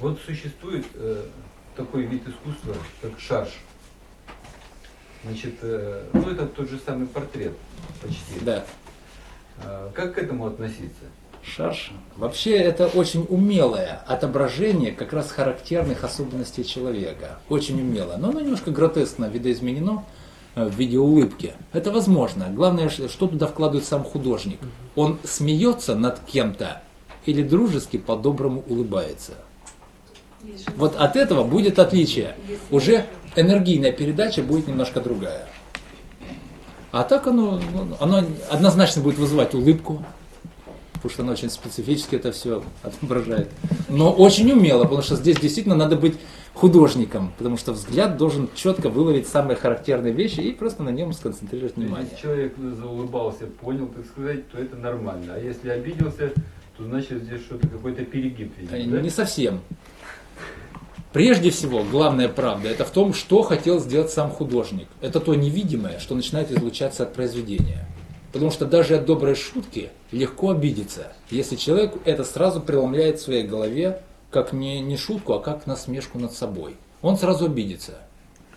Вот существует э, такой вид искусства, как шарж. Значит, э, ну это тот же самый портрет почти. Да. А, как к этому относиться? Шарш. Вообще это очень умелое отображение как раз характерных особенностей человека. Очень умело. Но оно немножко гротескно видоизменено э, в виде улыбки. Это возможно. Главное, что туда вкладывает сам художник. Он смеется над кем-то или дружески по-доброму улыбается. Вот от этого будет отличие. Уже энергийная передача будет немножко другая. А так оно, ну, оно однозначно будет вызывать улыбку, потому что оно очень специфически это все отображает. Но очень умело, потому что здесь действительно надо быть художником, потому что взгляд должен четко выловить самые характерные вещи и просто на нем сконцентрировать внимание. Если человек заулыбался, понял, так сказать, то это нормально. А если обиделся, то значит здесь что-то, какой-то перегиб. видимо, Э, да? Не совсем. Прежде всего, главная правда, это в том, что хотел сделать сам художник. Это то невидимое, что начинает излучаться от произведения. Потому что даже от доброй шутки легко обидеться, если человек это сразу преломляет в своей голове как не, не шутку, а как насмешку над собой. Он сразу обидится.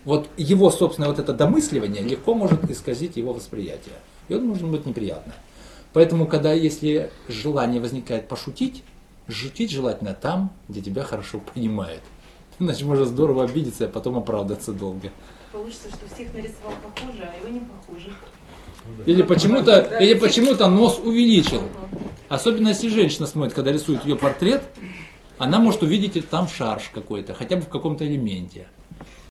Вот его собственное вот это домысливание легко может исказить его восприятие. И он может быть неприятно. Поэтому, когда если желание возникает пошутить, шутить желательно там, где тебя хорошо понимают. Иначе можно здорово обидеться, а потом оправдаться долго. Получится, что всех нарисовал похоже, а его не похоже. Или почему-то, или почему-то нос увеличил. Особенно если женщина смотрит, когда рисует ее портрет, она может увидеть там шарж какой-то, хотя бы в каком-то элементе.